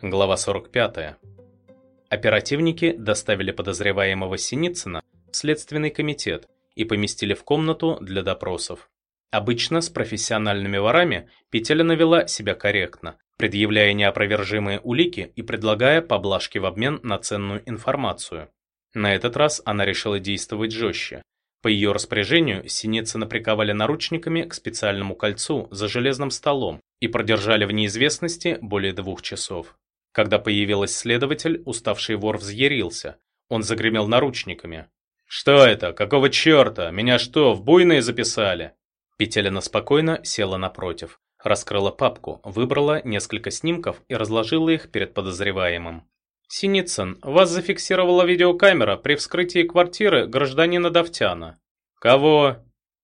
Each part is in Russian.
Глава 45. Оперативники доставили подозреваемого Синицына в Следственный комитет и поместили в комнату для допросов. Обычно с профессиональными ворами Петелина вела себя корректно, предъявляя неопровержимые улики и предлагая поблажки в обмен на ценную информацию. На этот раз она решила действовать жестче. По ее распоряжению Синицына приковали наручниками к специальному кольцу за железным столом и продержали в неизвестности более двух часов. Когда появилась следователь, уставший вор взъярился. Он загремел наручниками. «Что это? Какого черта? Меня что, в буйные записали?» Петелина спокойно села напротив, раскрыла папку, выбрала несколько снимков и разложила их перед подозреваемым. «Синицын, вас зафиксировала видеокамера при вскрытии квартиры гражданина Давтяна». «Кого?»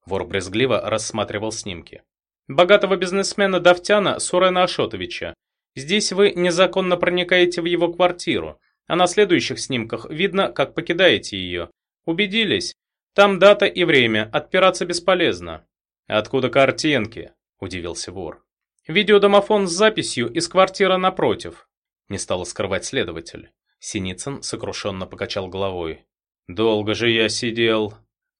Вор брезгливо рассматривал снимки. «Богатого бизнесмена Давтяна Сурена Ашотовича. Здесь вы незаконно проникаете в его квартиру, а на следующих снимках видно, как покидаете ее. Убедились? Там дата и время, отпираться бесполезно. Откуда картинки? Удивился вор. Видеодомофон с записью из квартиры напротив. Не стал скрывать следователь. Синицын сокрушенно покачал головой. «Долго же я сидел».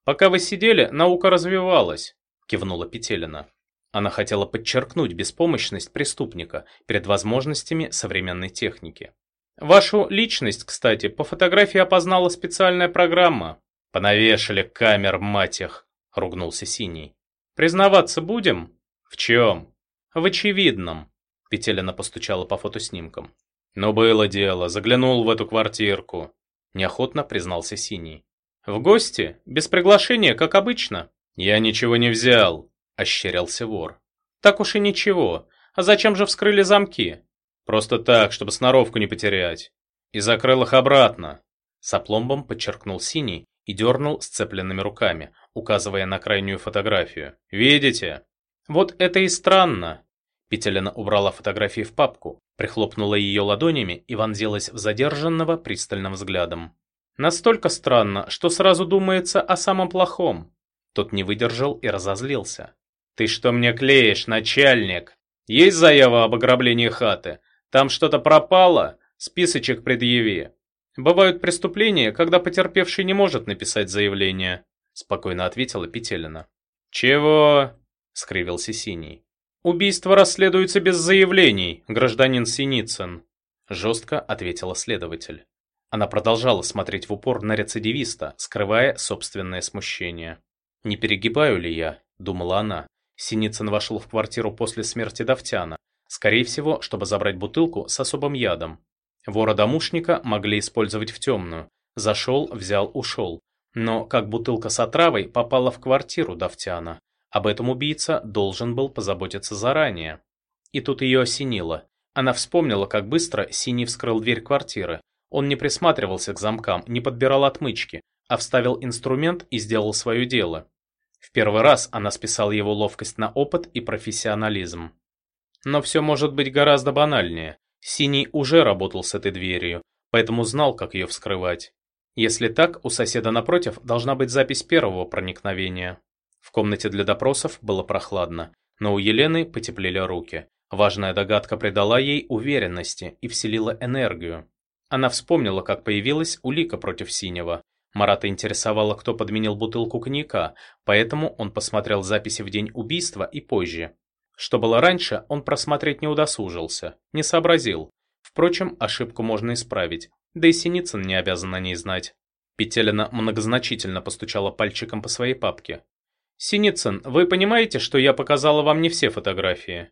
«Пока вы сидели, наука развивалась», — кивнула Петелина. Она хотела подчеркнуть беспомощность преступника перед возможностями современной техники. Вашу личность, кстати, по фотографии опознала специальная программа. Понавешали камер, мать их, ругнулся Синий. Признаваться будем? В чем? В очевидном. Петелина постучала по фотоснимкам. Ну было дело, заглянул в эту квартирку. Неохотно признался Синий. В гости? Без приглашения, как обычно? Я ничего не взял. – ощерялся вор. «Так уж и ничего. А зачем же вскрыли замки?» «Просто так, чтобы сноровку не потерять. И закрыл их обратно». С опломбом подчеркнул синий и дернул сцепленными руками, указывая на крайнюю фотографию. «Видите?» «Вот это и странно!» Петелина убрала фотографии в папку, прихлопнула ее ладонями и вонзилась в задержанного пристальным взглядом. Настолько странно, что сразу думается о самом плохом. Тот не выдержал и разозлился. «Ты что мне клеишь, начальник? Есть заява об ограблении хаты? Там что-то пропало? Списочек предъяви». «Бывают преступления, когда потерпевший не может написать заявление», спокойно ответила Петелина. «Чего?» — скривился Синий. «Убийство расследуется без заявлений, гражданин Синицын», жестко ответила следователь. Она продолжала смотреть в упор на рецидивиста, скрывая собственное смущение. «Не перегибаю ли я?» – думала она. Синицын вошел в квартиру после смерти Давтяна, скорее всего, чтобы забрать бутылку с особым ядом. Вора-домушника могли использовать в темную. Зашел, взял, ушел. Но как бутылка с отравой попала в квартиру Давтяна? Об этом убийца должен был позаботиться заранее. И тут ее осенило. Она вспомнила, как быстро Синий вскрыл дверь квартиры. Он не присматривался к замкам, не подбирал отмычки, а вставил инструмент и сделал свое дело. В первый раз она списала его ловкость на опыт и профессионализм. Но все может быть гораздо банальнее. Синий уже работал с этой дверью, поэтому знал, как ее вскрывать. Если так, у соседа напротив должна быть запись первого проникновения. В комнате для допросов было прохладно, но у Елены потеплели руки. Важная догадка придала ей уверенности и вселила энергию. Она вспомнила, как появилась улика против Синего, Марата интересовало, кто подменил бутылку коньяка, поэтому он посмотрел записи в день убийства и позже. Что было раньше, он просмотреть не удосужился, не сообразил. Впрочем, ошибку можно исправить, да и Синицын не обязан о ней знать. Петелина многозначительно постучала пальчиком по своей папке. «Синицын, вы понимаете, что я показала вам не все фотографии?»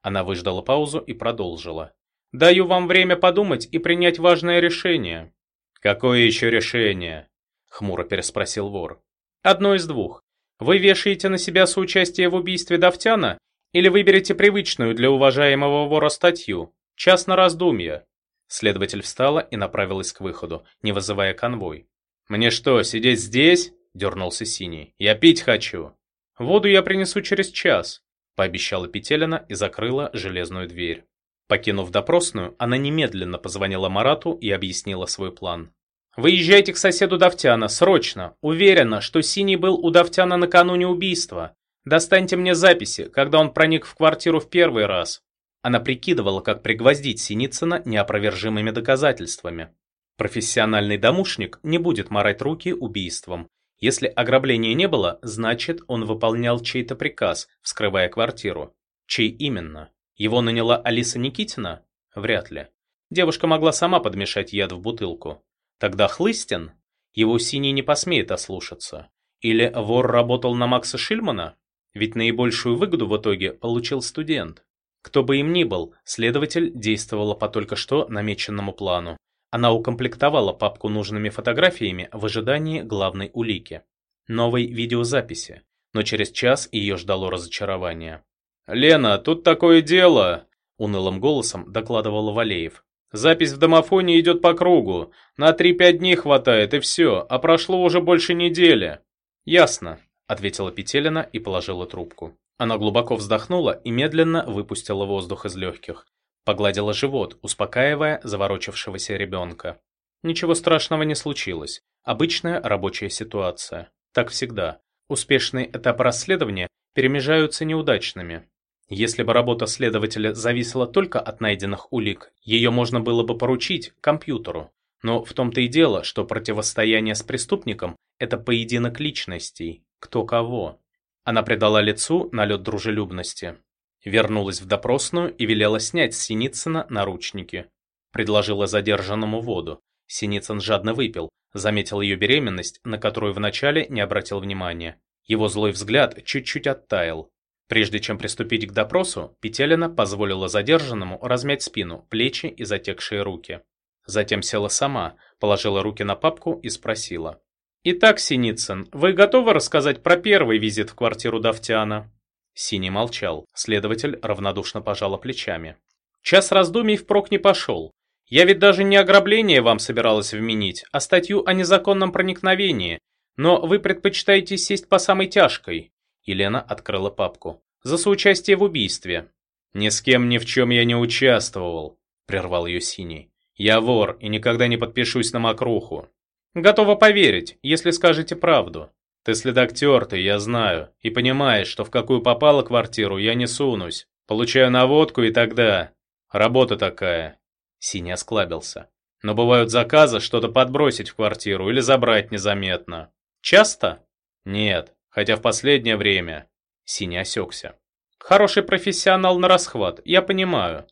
Она выждала паузу и продолжила. «Даю вам время подумать и принять важное решение». «Какое еще решение?» Хмуро переспросил вор. Одно из двух. Вы вешаете на себя соучастие в убийстве Давтяна или выберете привычную для уважаемого вора статью «Час на раздумье». Следователь встала и направилась к выходу, не вызывая конвой. «Мне что, сидеть здесь?» – дернулся Синий. «Я пить хочу». «Воду я принесу через час», – пообещала Петелина и закрыла железную дверь. Покинув допросную, она немедленно позвонила Марату и объяснила свой план. Выезжайте к соседу Давтяна, срочно. Уверена, что Синий был у Давтяна накануне убийства. Достаньте мне записи, когда он проник в квартиру в первый раз. Она прикидывала, как пригвоздить Синицына неопровержимыми доказательствами. Профессиональный домушник не будет марать руки убийством. Если ограбления не было, значит, он выполнял чей-то приказ, вскрывая квартиру. Чей именно? Его наняла Алиса Никитина? Вряд ли. Девушка могла сама подмешать яд в бутылку. Тогда Хлыстин? Его синий не посмеет ослушаться. Или вор работал на Макса Шильмана? Ведь наибольшую выгоду в итоге получил студент. Кто бы им ни был, следователь действовала по только что намеченному плану. Она укомплектовала папку нужными фотографиями в ожидании главной улики. Новой видеозаписи. Но через час ее ждало разочарование. «Лена, тут такое дело!» – унылым голосом докладывал Валеев. «Запись в домофоне идет по кругу. На 3-5 дней хватает, и все, а прошло уже больше недели». «Ясно», – ответила Петелина и положила трубку. Она глубоко вздохнула и медленно выпустила воздух из легких. Погладила живот, успокаивая заворочившегося ребенка. Ничего страшного не случилось. Обычная рабочая ситуация. Так всегда. Успешные этапы расследования перемежаются неудачными. Если бы работа следователя зависела только от найденных улик, ее можно было бы поручить компьютеру. Но в том-то и дело, что противостояние с преступником – это поединок личностей, кто кого. Она придала лицу налет дружелюбности. Вернулась в допросную и велела снять с Синицына наручники. Предложила задержанному воду. Синицын жадно выпил, заметил ее беременность, на которую вначале не обратил внимания. Его злой взгляд чуть-чуть оттаял. Прежде чем приступить к допросу, Петелина позволила задержанному размять спину, плечи и затекшие руки. Затем села сама, положила руки на папку и спросила. «Итак, Синицын, вы готовы рассказать про первый визит в квартиру Давтяна?» Синий молчал, следователь равнодушно пожала плечами. «Час раздумий впрок не пошел. Я ведь даже не ограбление вам собиралась вменить, а статью о незаконном проникновении. Но вы предпочитаете сесть по самой тяжкой». Елена открыла папку. «За соучастие в убийстве». «Ни с кем ни в чем я не участвовал», — прервал ее Синий. «Я вор и никогда не подпишусь на мокруху». «Готова поверить, если скажете правду». Ты следак тертый, я знаю, и понимаешь, что в какую попала квартиру я не сунусь. Получаю наводку и тогда. Работа такая. Синий осклабился. Но бывают заказы что-то подбросить в квартиру или забрать незаметно. Часто? Нет, хотя в последнее время. Синий осекся. Хороший профессионал на расхват, я понимаю.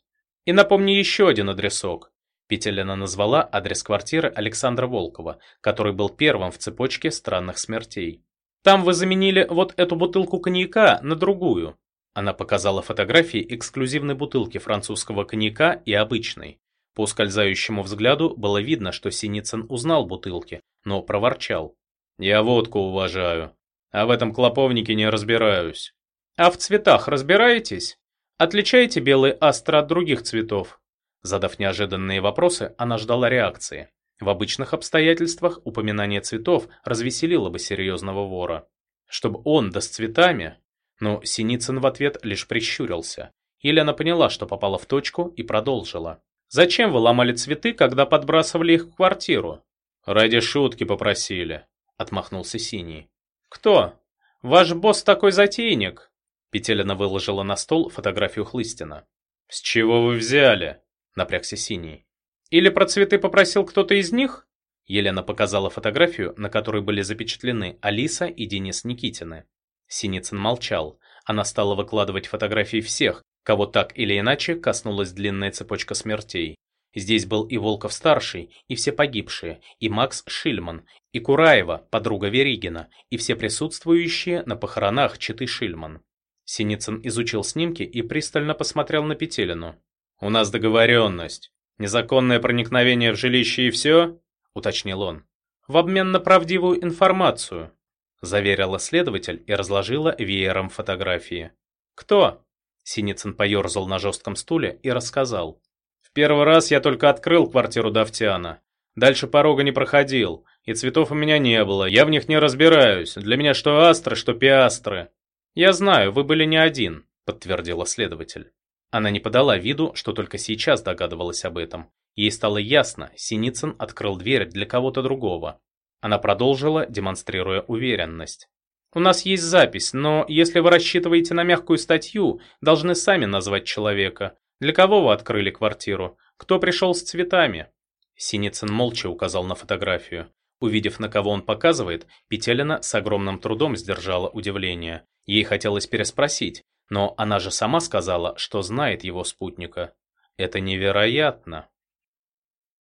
И напомни еще один адресок. Петелина назвала адрес квартиры Александра Волкова, который был первым в цепочке странных смертей. «Там вы заменили вот эту бутылку коньяка на другую». Она показала фотографии эксклюзивной бутылки французского коньяка и обычной. По ускользающему взгляду было видно, что Синицын узнал бутылки, но проворчал. «Я водку уважаю, а в этом клоповнике не разбираюсь». «А в цветах разбираетесь? Отличаете белый астр от других цветов?» Задав неожиданные вопросы, она ждала реакции. В обычных обстоятельствах упоминание цветов развеселило бы серьезного вора. Чтобы он, да с цветами... Но Синицын в ответ лишь прищурился. Елена поняла, что попала в точку и продолжила. «Зачем вы ломали цветы, когда подбрасывали их в квартиру?» «Ради шутки попросили», — отмахнулся Синий. «Кто? Ваш босс такой затейник?» Петелина выложила на стол фотографию Хлыстина. «С чего вы взяли?» напрягся Синий. «Или про цветы попросил кто-то из них?» Елена показала фотографию, на которой были запечатлены Алиса и Денис Никитины. Синицын молчал. Она стала выкладывать фотографии всех, кого так или иначе коснулась длинная цепочка смертей. Здесь был и Волков-старший, и все погибшие, и Макс Шильман, и Кураева, подруга Веригина, и все присутствующие на похоронах Читы Шильман. Синицын изучил снимки и пристально посмотрел на Петелину. «У нас договоренность. Незаконное проникновение в жилище и все?» — уточнил он. «В обмен на правдивую информацию», — заверила следователь и разложила веером фотографии. «Кто?» — Синицын поерзал на жестком стуле и рассказал. «В первый раз я только открыл квартиру Давтяна. Дальше порога не проходил, и цветов у меня не было, я в них не разбираюсь. Для меня что астры, что пиастры». «Я знаю, вы были не один», — подтвердила следователь. Она не подала виду, что только сейчас догадывалась об этом. Ей стало ясно, Синицын открыл дверь для кого-то другого. Она продолжила, демонстрируя уверенность. «У нас есть запись, но если вы рассчитываете на мягкую статью, должны сами назвать человека. Для кого вы открыли квартиру? Кто пришел с цветами?» Синицын молча указал на фотографию. Увидев, на кого он показывает, Петелина с огромным трудом сдержала удивление. Ей хотелось переспросить, но она же сама сказала, что знает его спутника. Это невероятно.